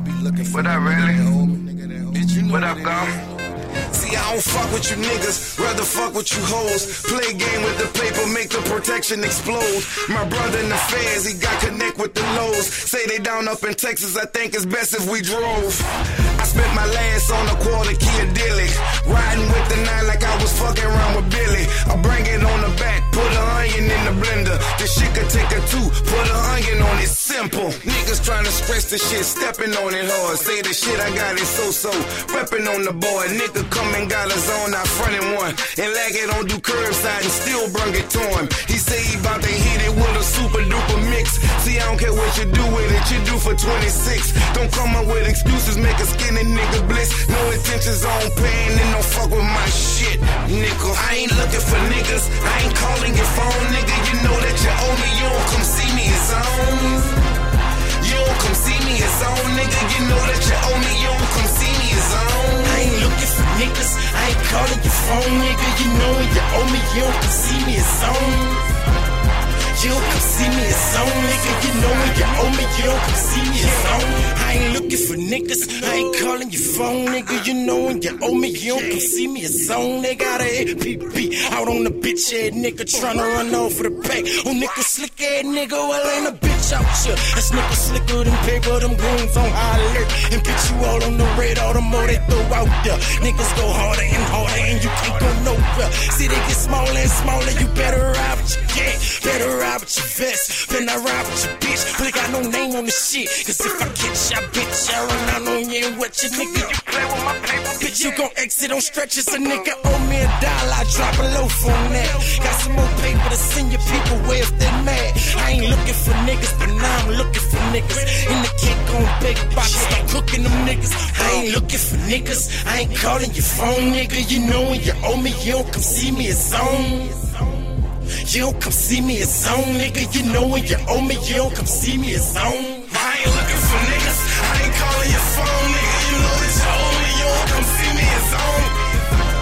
nigga be looking for What up, really? Did you know what up, golf? See, I don't fuck with you niggas, rather fuck with you hoes. Play game with the paper, make the protection explode. My brother in the feds, he got connect with the lows. Say they down up in Texas, I think it's best if we drove. I spent my last on a quarter key of dilly. Riding with the nine like I was fucking around with Billy. I bring it on the back, put an onion in the blender. This shit could take a two, put the shit, stepping on it hard. Say the shit I got is so so. Repping on the board, nigga come and got his own, I fronted one. And lag it on do curbside and still brung it to him. He say he bout to hit it with a super duper mix. See, I don't care what you do with it, you do for 26. Don't come up with excuses, make a skinny nigga bliss. No intentions on paying and don't fuck with my shit, nigga. I ain't looking for niggas, I ain't calling your phone, nigga. You know that you owe me, you don't come see me, it's on. You don't come see You know that you owe me, you don't come see me, it's on. I ain't looking for niggas. I ain't calling your phone, nigga. You know you owe me. You don't come see me. It's on. You don't come see me. It's on, nigga. You know you owe me. You don't come see me. It's on. I ain't looking for niggas. I ain't calling your phone, nigga. You know when you owe me. You don't come see me. It's on. They got a APB out on the bitch head nigga tryna run off for the pack. Oh, nigga slick head nigga. Well, ain't a bitch out here. This nigga slicker than paper. Them goons on high alert. And bitch, you all on the red. All The more they throw out there. Niggas go harder and harder and you can't go they get smaller and smaller. You better ride with your gang. Better ride with your vest. Better not ride with your bitch. But they got no name on the shit. Cause if I catch ya, bitch, I run out on you and what you nigga. You play with my paper. Bitch, you gon' exit on stretches. A nigga owe me a dollar. I drop a loaf on that. Got some more paper to send your people where if they mad. I ain't looking for niggas, but now I'm looking for niggas. In the on big box, start cooking them niggas. I ain't looking for niggas. I ain't calling your phone, nigga. You know when you owe me, you don't come see me, it's on. You don't come see me, it's on, nigga. You know when you owe me, you don't come see me, it's on. I ain't looking for niggas. I ain't calling your phone, nigga. You know that you owe me. You don't come see me, it's on.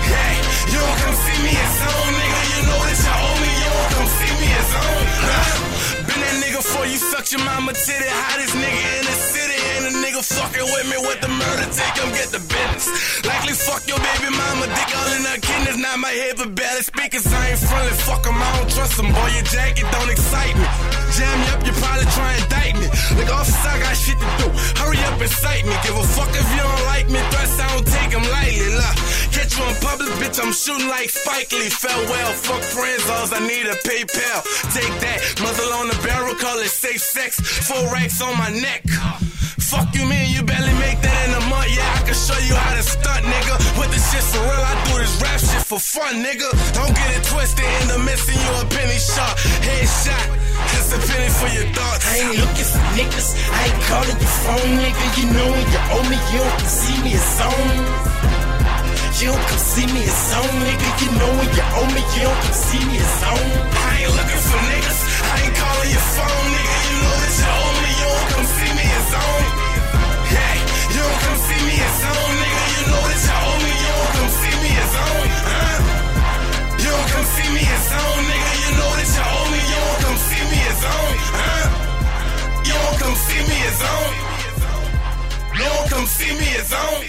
Hey, you don't come see me, it's on, nigga. You know that you owe me. You don't come see me, it's on. Huh? Been that nigga for you sucked your mama titty. Hottest nigga in the city. Nigga fucking with me with the murder. Take him, get the business. Likely fuck your baby mama. Dick all in her kidneys. Not my head, but barely speakers. I ain't friendly. Fuck him, I don't trust him. Boy, your jacket don't excite me. Jam me up, you probably try and indict me. Like, officer, I got shit to do. Hurry up and cite me. Give a fuck if you don't like me. Threats, I don't take them lightly. Look, catch you in public, bitch. I'm shooting like Spike Lee. Fell well, fuck friends, alls I need a PayPal. Take that, muzzle on the barrel, call it safe sex. Four racks on my neck. Fuck you, mean you barely make that in a month. Yeah, I can show you how to stunt, nigga. But this shit for real, I do this rap shit for fun, nigga. Don't get it twisted in the missing you a penny shot. Headshot, just a penny for your thoughts. I ain't looking for niggas. I ain't calling your phone, nigga. You know when you owe me, you don't come see me, it's on. You don't come see me, it's on, nigga. You know when you owe me, you don't come see me, it's on. I ain't looking for niggas. I ain't calling You